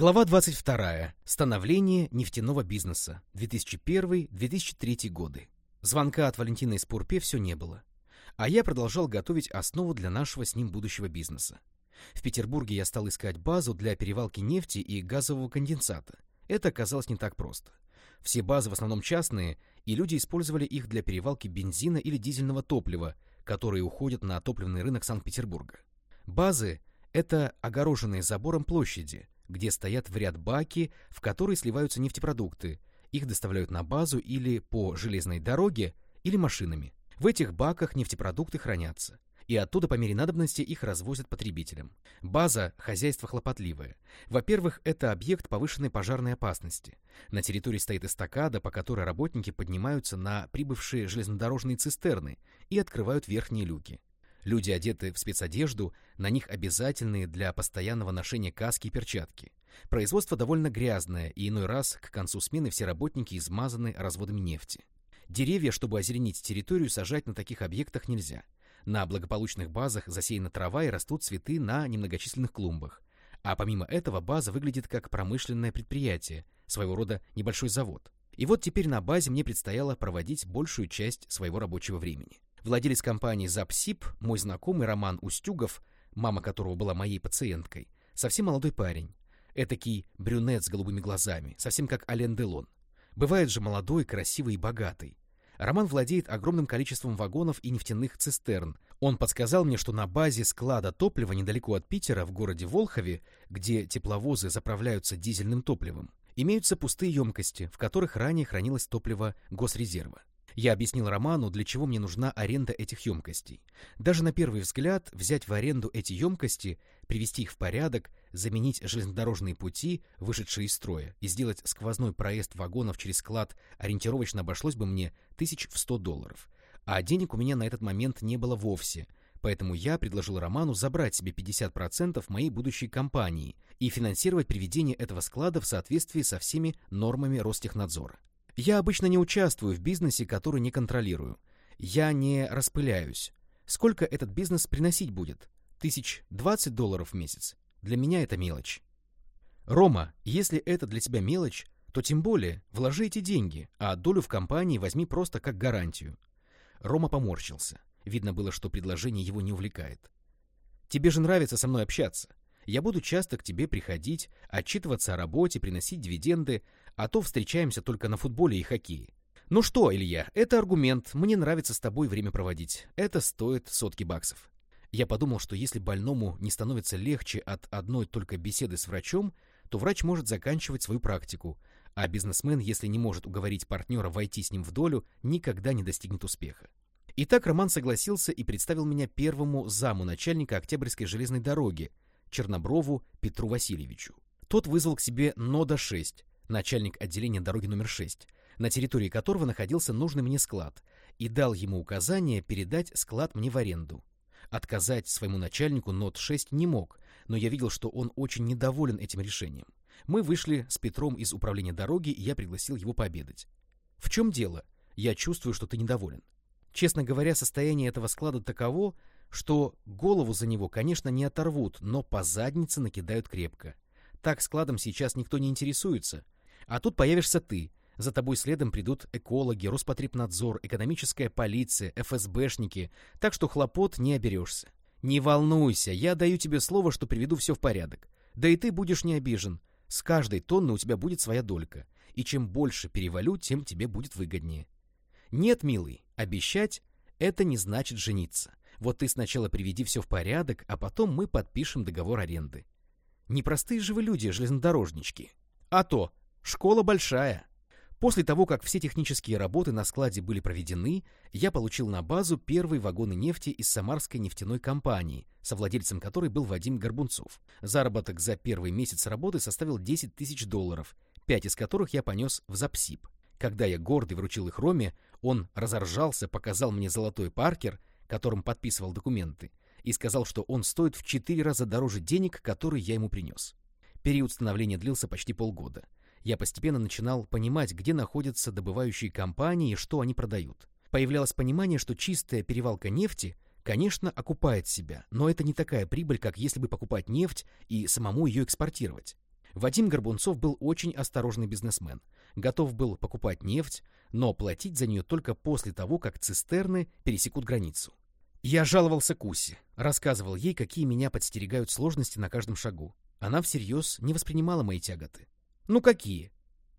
Глава 22. Становление нефтяного бизнеса. 2001-2003 годы. Звонка от Валентины из Пурпе все не было. А я продолжал готовить основу для нашего с ним будущего бизнеса. В Петербурге я стал искать базу для перевалки нефти и газового конденсата. Это оказалось не так просто. Все базы в основном частные, и люди использовали их для перевалки бензина или дизельного топлива, которые уходят на топливный рынок Санкт-Петербурга. Базы — это огороженные забором площади — где стоят в ряд баки, в которые сливаются нефтепродукты. Их доставляют на базу или по железной дороге, или машинами. В этих баках нефтепродукты хранятся, и оттуда по мере надобности их развозят потребителям. База – хозяйство хлопотливое. Во-первых, это объект повышенной пожарной опасности. На территории стоит эстакада, по которой работники поднимаются на прибывшие железнодорожные цистерны и открывают верхние люки. Люди одеты в спецодежду, на них обязательные для постоянного ношения каски и перчатки. Производство довольно грязное, и иной раз к концу смены все работники измазаны разводами нефти. Деревья, чтобы озеленить территорию, сажать на таких объектах нельзя. На благополучных базах засеяна трава и растут цветы на немногочисленных клумбах. А помимо этого база выглядит как промышленное предприятие, своего рода небольшой завод. И вот теперь на базе мне предстояло проводить большую часть своего рабочего времени. Владелец компании «Запсип», мой знакомый Роман Устюгов, мама которого была моей пациенткой, совсем молодой парень. Этакий брюнет с голубыми глазами, совсем как Ален Делон. Бывает же молодой, красивый и богатый. Роман владеет огромным количеством вагонов и нефтяных цистерн. Он подсказал мне, что на базе склада топлива недалеко от Питера, в городе Волхове, где тепловозы заправляются дизельным топливом, имеются пустые емкости, в которых ранее хранилось топливо Госрезерва. Я объяснил Роману, для чего мне нужна аренда этих емкостей. Даже на первый взгляд взять в аренду эти емкости, привести их в порядок, заменить железнодорожные пути, вышедшие из строя, и сделать сквозной проезд вагонов через склад ориентировочно обошлось бы мне тысяч в сто долларов. А денег у меня на этот момент не было вовсе, поэтому я предложил Роману забрать себе 50% моей будущей компании и финансировать приведение этого склада в соответствии со всеми нормами Ростехнадзора. Я обычно не участвую в бизнесе, который не контролирую. Я не распыляюсь. Сколько этот бизнес приносить будет? Тысяч двадцать долларов в месяц? Для меня это мелочь. Рома, если это для тебя мелочь, то тем более вложи эти деньги, а долю в компании возьми просто как гарантию. Рома поморщился. Видно было, что предложение его не увлекает. Тебе же нравится со мной общаться. Я буду часто к тебе приходить, отчитываться о работе, приносить дивиденды, а то встречаемся только на футболе и хоккее. Ну что, Илья, это аргумент, мне нравится с тобой время проводить. Это стоит сотки баксов. Я подумал, что если больному не становится легче от одной только беседы с врачом, то врач может заканчивать свою практику, а бизнесмен, если не может уговорить партнера войти с ним в долю, никогда не достигнет успеха. Итак, Роман согласился и представил меня первому заму начальника Октябрьской железной дороги, Черноброву Петру Васильевичу. Тот вызвал к себе НОДА-6, начальник отделения дороги номер 6, на территории которого находился нужный мне склад, и дал ему указание передать склад мне в аренду. Отказать своему начальнику НОТ-6 не мог, но я видел, что он очень недоволен этим решением. Мы вышли с Петром из управления дороги, и я пригласил его пообедать. «В чем дело? Я чувствую, что ты недоволен». Честно говоря, состояние этого склада таково, что голову за него, конечно, не оторвут, но по заднице накидают крепко. Так складом сейчас никто не интересуется, а тут появишься ты. За тобой следом придут экологи, Роспотребнадзор, экономическая полиция, ФСБшники, так что хлопот не оберешься. Не волнуйся, я даю тебе слово, что приведу все в порядок. Да и ты будешь не обижен. С каждой тонны у тебя будет своя долька. И чем больше перевалю, тем тебе будет выгоднее. Нет, милый, обещать — это не значит жениться. Вот ты сначала приведи все в порядок, а потом мы подпишем договор аренды. Непростые же вы люди, железнодорожнички. А то, Школа большая. После того, как все технические работы на складе были проведены, я получил на базу первые вагоны нефти из Самарской нефтяной компании, совладельцем которой был Вадим Горбунцов. Заработок за первый месяц работы составил 10 тысяч долларов, пять из которых я понес в Запсип. Когда я гордый вручил их Роме, он разоржался, показал мне золотой паркер, которым подписывал документы, и сказал, что он стоит в четыре раза дороже денег, которые я ему принес. Период становления длился почти полгода я постепенно начинал понимать, где находятся добывающие компании и что они продают. Появлялось понимание, что чистая перевалка нефти, конечно, окупает себя, но это не такая прибыль, как если бы покупать нефть и самому ее экспортировать. Вадим Горбунцов был очень осторожный бизнесмен. Готов был покупать нефть, но платить за нее только после того, как цистерны пересекут границу. Я жаловался Кусе, рассказывал ей, какие меня подстерегают сложности на каждом шагу. Она всерьез не воспринимала мои тяготы. «Ну какие?»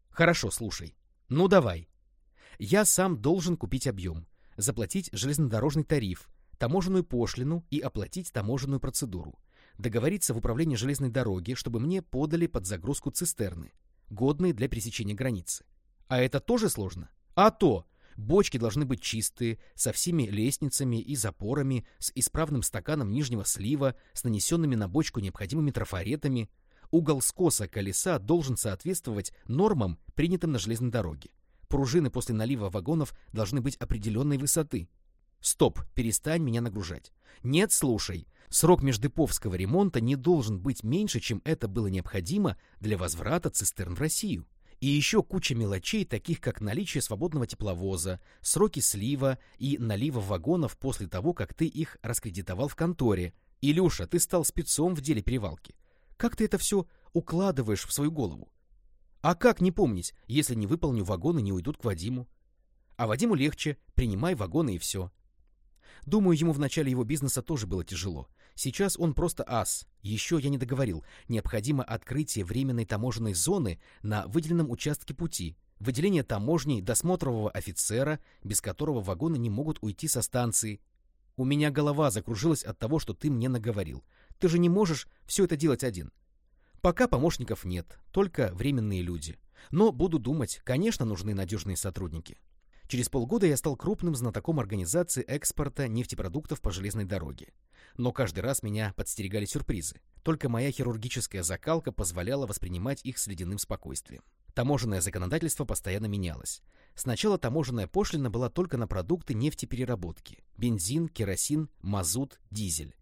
«Хорошо, слушай. Ну давай. Я сам должен купить объем, заплатить железнодорожный тариф, таможенную пошлину и оплатить таможенную процедуру. Договориться в управлении железной дороги, чтобы мне подали под загрузку цистерны, годные для пересечения границы. А это тоже сложно? А то! Бочки должны быть чистые, со всеми лестницами и запорами, с исправным стаканом нижнего слива, с нанесенными на бочку необходимыми трафаретами. Угол скоса колеса должен соответствовать нормам, принятым на железной дороге. Пружины после налива вагонов должны быть определенной высоты. Стоп, перестань меня нагружать. Нет, слушай. Срок междеповского ремонта не должен быть меньше, чем это было необходимо для возврата цистерн в Россию. И еще куча мелочей, таких как наличие свободного тепловоза, сроки слива и налива вагонов после того, как ты их раскредитовал в конторе. Илюша, ты стал спецом в деле перевалки. Как ты это все укладываешь в свою голову? А как не помнить, если не выполню вагоны, не уйдут к Вадиму? А Вадиму легче, принимай вагоны и все. Думаю, ему в начале его бизнеса тоже было тяжело. Сейчас он просто ас. Еще я не договорил. Необходимо открытие временной таможенной зоны на выделенном участке пути, выделение таможней досмотрового офицера, без которого вагоны не могут уйти со станции. У меня голова закружилась от того, что ты мне наговорил. Ты же не можешь все это делать один. Пока помощников нет, только временные люди. Но буду думать, конечно, нужны надежные сотрудники. Через полгода я стал крупным знатоком организации экспорта нефтепродуктов по железной дороге. Но каждый раз меня подстерегали сюрпризы. Только моя хирургическая закалка позволяла воспринимать их с ледяным спокойствием. Таможенное законодательство постоянно менялось. Сначала таможенная пошлина была только на продукты нефтепереработки – бензин, керосин, мазут, дизель.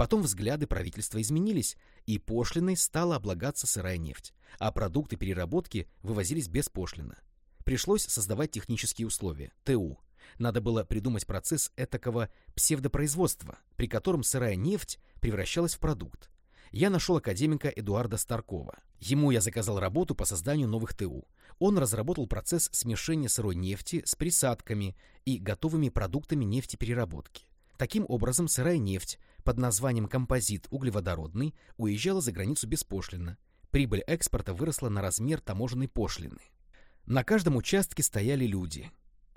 Потом взгляды правительства изменились, и пошлиной стала облагаться сырая нефть, а продукты переработки вывозились беспошлино. Пришлось создавать технические условия, ТУ. Надо было придумать процесс этакого псевдопроизводства, при котором сырая нефть превращалась в продукт. Я нашел академика Эдуарда Старкова. Ему я заказал работу по созданию новых ТУ. Он разработал процесс смешения сырой нефти с присадками и готовыми продуктами нефтепереработки. Таким образом, сырая нефть под названием композит углеводородный уезжала за границу беспошлино. Прибыль экспорта выросла на размер таможенной пошлины. На каждом участке стояли люди.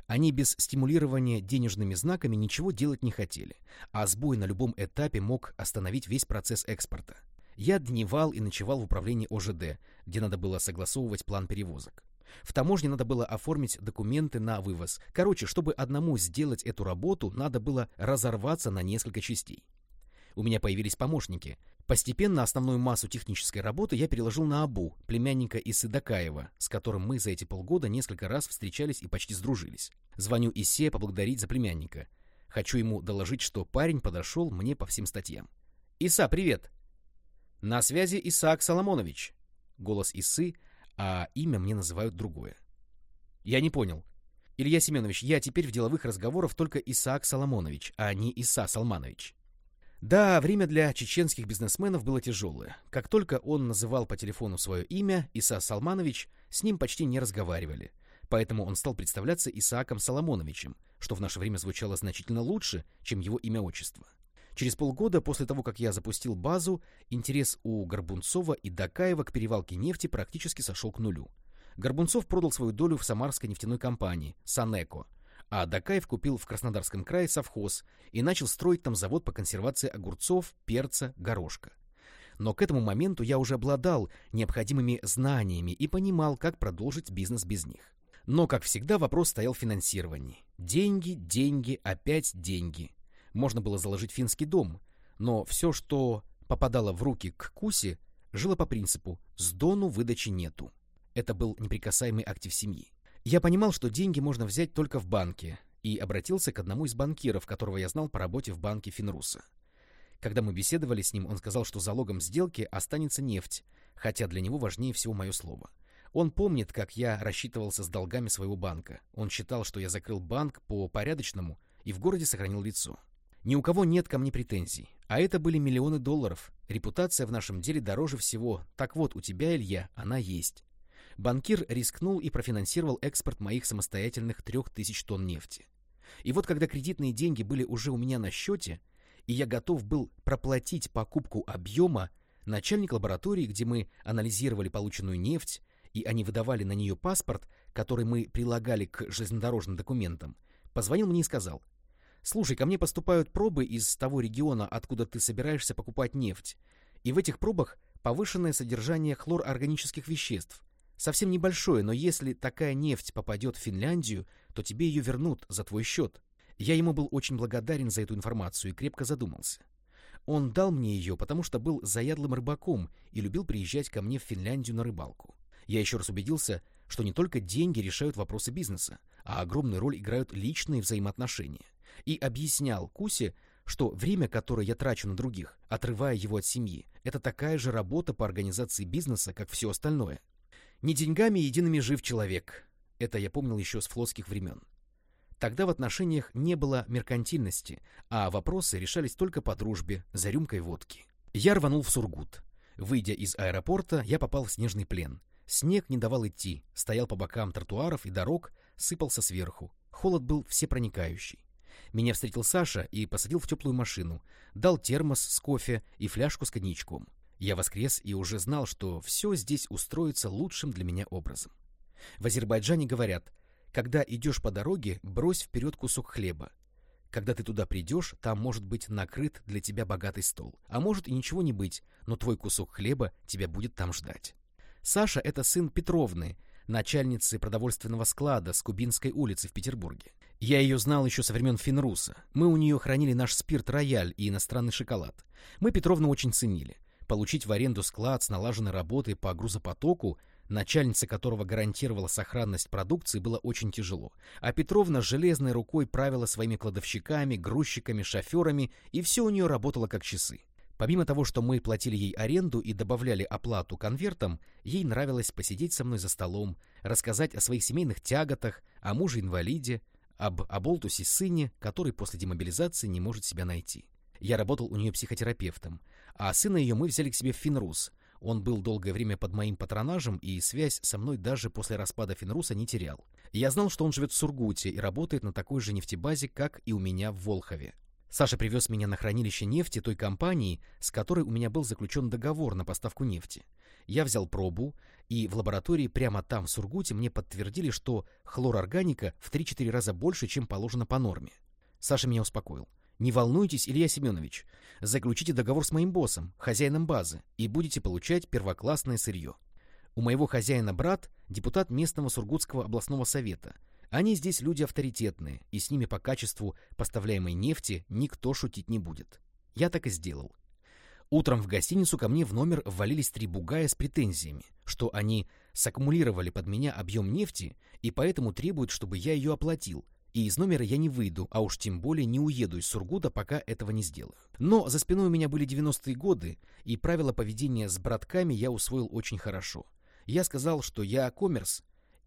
Они без стимулирования денежными знаками ничего делать не хотели, а сбой на любом этапе мог остановить весь процесс экспорта. Я дневал и ночевал в управлении ОЖД, где надо было согласовывать план перевозок. В таможне надо было оформить документы на вывоз. Короче, чтобы одному сделать эту работу, надо было разорваться на несколько частей. У меня появились помощники. Постепенно основную массу технической работы я переложил на Абу, племянника Исы Дакаева, с которым мы за эти полгода несколько раз встречались и почти сдружились. Звоню Исе поблагодарить за племянника. Хочу ему доложить, что парень подошел мне по всем статьям. «Иса, привет!» «На связи Исаак Соломонович!» Голос Исы, а имя мне называют другое. «Я не понял. Илья Семенович, я теперь в деловых разговорах только Исаак Соломонович, а не Иса Салманович». Да, время для чеченских бизнесменов было тяжелое. Как только он называл по телефону свое имя, Иса Салманович, с ним почти не разговаривали. Поэтому он стал представляться Исааком Соломоновичем, что в наше время звучало значительно лучше, чем его имя-отчество. Через полгода после того, как я запустил базу, интерес у Горбунцова и Дакаева к перевалке нефти практически сошел к нулю. Горбунцов продал свою долю в самарской нефтяной компании «Санеко», а Дакаев купил в Краснодарском крае совхоз и начал строить там завод по консервации огурцов, перца, горошка. Но к этому моменту я уже обладал необходимыми знаниями и понимал, как продолжить бизнес без них. Но, как всегда, вопрос стоял в финансировании. Деньги, деньги, опять деньги. Можно было заложить финский дом, но все, что попадало в руки к Кусе, жило по принципу «с дону выдачи нету». Это был неприкасаемый актив семьи. Я понимал, что деньги можно взять только в банке, и обратился к одному из банкиров, которого я знал по работе в банке Финруса. Когда мы беседовали с ним, он сказал, что залогом сделки останется нефть, хотя для него важнее всего мое слово. Он помнит, как я рассчитывался с долгами своего банка. Он считал, что я закрыл банк по порядочному и в городе сохранил лицо. Ни у кого нет ко мне претензий. А это были миллионы долларов. Репутация в нашем деле дороже всего. Так вот, у тебя, Илья, она есть. Банкир рискнул и профинансировал экспорт моих самостоятельных трех тысяч тонн нефти. И вот когда кредитные деньги были уже у меня на счете, и я готов был проплатить покупку объема, начальник лаборатории, где мы анализировали полученную нефть, и они выдавали на нее паспорт, который мы прилагали к железнодорожным документам, позвонил мне и сказал, «Слушай, ко мне поступают пробы из того региона, откуда ты собираешься покупать нефть, и в этих пробах повышенное содержание хлорорганических веществ. Совсем небольшое, но если такая нефть попадет в Финляндию, то тебе ее вернут за твой счет». Я ему был очень благодарен за эту информацию и крепко задумался. Он дал мне ее, потому что был заядлым рыбаком и любил приезжать ко мне в Финляндию на рыбалку. Я еще раз убедился, что не только деньги решают вопросы бизнеса, а огромную роль играют личные взаимоотношения. И объяснял Кусе, что время, которое я трачу на других, отрывая его от семьи, это такая же работа по организации бизнеса, как все остальное. Не деньгами едиными жив человек. Это я помнил еще с флотских времен. Тогда в отношениях не было меркантильности, а вопросы решались только по дружбе, за рюмкой водки. Я рванул в Сургут. Выйдя из аэропорта, я попал в снежный плен. Снег не давал идти, стоял по бокам тротуаров и дорог, сыпался сверху. Холод был всепроникающий. Меня встретил Саша и посадил в теплую машину, дал термос с кофе и фляжку с коньячком. Я воскрес и уже знал, что все здесь устроится лучшим для меня образом. В Азербайджане говорят, когда идешь по дороге, брось вперед кусок хлеба. Когда ты туда придешь, там может быть накрыт для тебя богатый стол. А может и ничего не быть, но твой кусок хлеба тебя будет там ждать. Саша — это сын Петровны, начальницы продовольственного склада с Кубинской улицы в Петербурге. Я ее знал еще со времен Финруса. Мы у нее хранили наш спирт-рояль и иностранный шоколад. Мы Петровну очень ценили. Получить в аренду склад с налаженной работой по грузопотоку — начальница которого гарантировала сохранность продукции, было очень тяжело. А Петровна железной рукой правила своими кладовщиками, грузчиками, шоферами, и все у нее работало как часы. Помимо того, что мы платили ей аренду и добавляли оплату конвертам, ей нравилось посидеть со мной за столом, рассказать о своих семейных тяготах, о муже-инвалиде, об оболтусе сыне, который после демобилизации не может себя найти. Я работал у нее психотерапевтом, а сына ее мы взяли к себе в Финрус — он был долгое время под моим патронажем, и связь со мной даже после распада Финруса не терял. Я знал, что он живет в Сургуте и работает на такой же нефтебазе, как и у меня в Волхове. Саша привез меня на хранилище нефти той компании, с которой у меня был заключен договор на поставку нефти. Я взял пробу, и в лаборатории прямо там, в Сургуте, мне подтвердили, что хлорорганика в 3-4 раза больше, чем положено по норме. Саша меня успокоил. Не волнуйтесь, Илья Семенович. Заключите договор с моим боссом, хозяином базы, и будете получать первоклассное сырье. У моего хозяина брат – депутат местного Сургутского областного совета. Они здесь люди авторитетные, и с ними по качеству поставляемой нефти никто шутить не будет. Я так и сделал. Утром в гостиницу ко мне в номер ввалились три бугая с претензиями, что они саккумулировали под меня объем нефти и поэтому требуют, чтобы я ее оплатил, и из номера я не выйду, а уж тем более не уеду из Сургута, пока этого не сделаю. Но за спиной у меня были 90-е годы, и правила поведения с братками я усвоил очень хорошо. Я сказал, что я коммерс,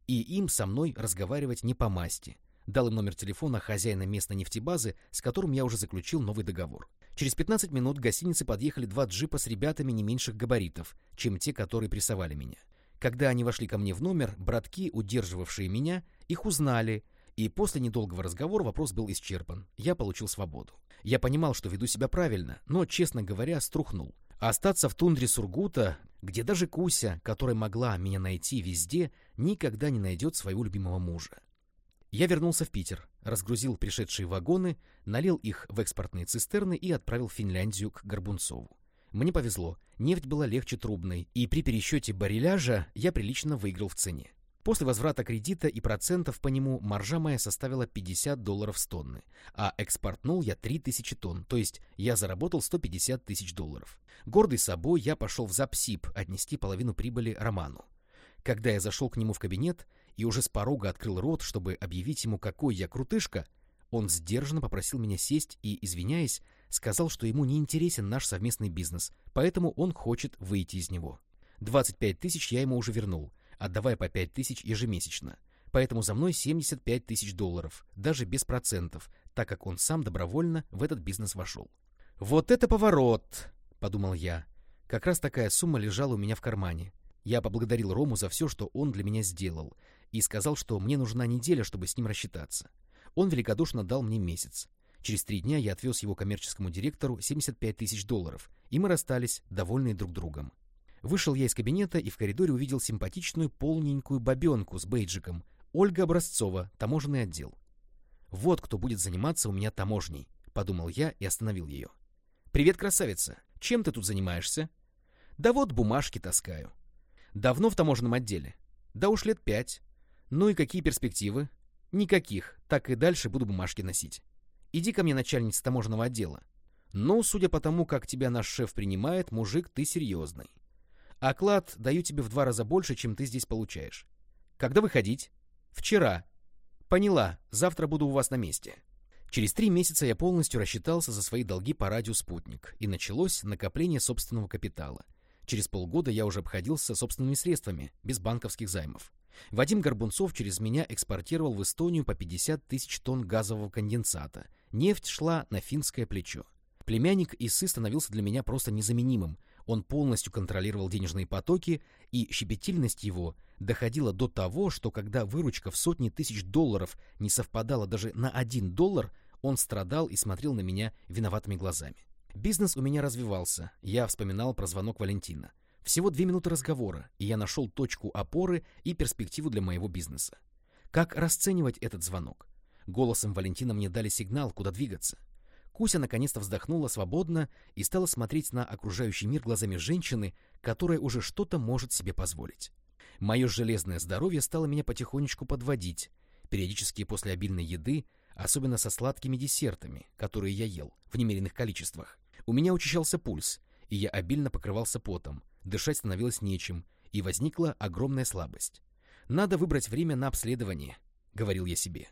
и им со мной разговаривать не по масти. Дал им номер телефона хозяина местной нефтебазы, с которым я уже заключил новый договор. Через 15 минут к гостинице подъехали два джипа с ребятами не меньших габаритов, чем те, которые прессовали меня. Когда они вошли ко мне в номер, братки, удерживавшие меня, их узнали — и после недолгого разговора вопрос был исчерпан. Я получил свободу. Я понимал, что веду себя правильно, но, честно говоря, струхнул. А остаться в тундре Сургута, где даже Куся, которая могла меня найти везде, никогда не найдет своего любимого мужа. Я вернулся в Питер, разгрузил пришедшие вагоны, налил их в экспортные цистерны и отправил в Финляндию к Горбунцову. Мне повезло, нефть была легче трубной, и при пересчете барреляжа я прилично выиграл в цене. После возврата кредита и процентов по нему маржа моя составила 50 долларов с тонны, а экспортнул я 3000 тонн, то есть я заработал 150 тысяч долларов. Гордый собой, я пошел в Запсип отнести половину прибыли Роману. Когда я зашел к нему в кабинет и уже с порога открыл рот, чтобы объявить ему, какой я крутышка, он сдержанно попросил меня сесть и, извиняясь, сказал, что ему не интересен наш совместный бизнес, поэтому он хочет выйти из него. 25 тысяч я ему уже вернул — отдавая по 5 тысяч ежемесячно. Поэтому за мной 75 тысяч долларов, даже без процентов, так как он сам добровольно в этот бизнес вошел. «Вот это поворот!» — подумал я. Как раз такая сумма лежала у меня в кармане. Я поблагодарил Рому за все, что он для меня сделал, и сказал, что мне нужна неделя, чтобы с ним рассчитаться. Он великодушно дал мне месяц. Через три дня я отвез его коммерческому директору 75 тысяч долларов, и мы расстались, довольные друг другом. Вышел я из кабинета и в коридоре увидел симпатичную полненькую бабенку с бейджиком. Ольга Образцова, таможенный отдел. Вот кто будет заниматься у меня таможней, подумал я и остановил ее. Привет, красавица. Чем ты тут занимаешься? Да вот бумажки таскаю. Давно в таможенном отделе? Да уж лет пять. Ну и какие перспективы? Никаких. Так и дальше буду бумажки носить. Иди ко мне, начальница таможенного отдела. Ну, судя по тому, как тебя наш шеф принимает, мужик, ты серьезный. Оклад даю тебе в два раза больше, чем ты здесь получаешь. Когда выходить? Вчера. Поняла, завтра буду у вас на месте. Через три месяца я полностью рассчитался за свои долги по радио «Спутник», и началось накопление собственного капитала. Через полгода я уже обходился собственными средствами, без банковских займов. Вадим Горбунцов через меня экспортировал в Эстонию по 50 тысяч тонн газового конденсата. Нефть шла на финское плечо. Племянник Исы становился для меня просто незаменимым. Он полностью контролировал денежные потоки, и щепетильность его доходила до того, что когда выручка в сотни тысяч долларов не совпадала даже на один доллар, он страдал и смотрел на меня виноватыми глазами. Бизнес у меня развивался, я вспоминал про звонок Валентина. Всего две минуты разговора, и я нашел точку опоры и перспективу для моего бизнеса. Как расценивать этот звонок? Голосом Валентина мне дали сигнал, куда двигаться. Куся наконец-то вздохнула свободно и стала смотреть на окружающий мир глазами женщины, которая уже что-то может себе позволить. Мое железное здоровье стало меня потихонечку подводить, периодически после обильной еды, особенно со сладкими десертами, которые я ел в немеренных количествах. У меня учащался пульс, и я обильно покрывался потом, дышать становилось нечем, и возникла огромная слабость. «Надо выбрать время на обследование», — говорил я себе.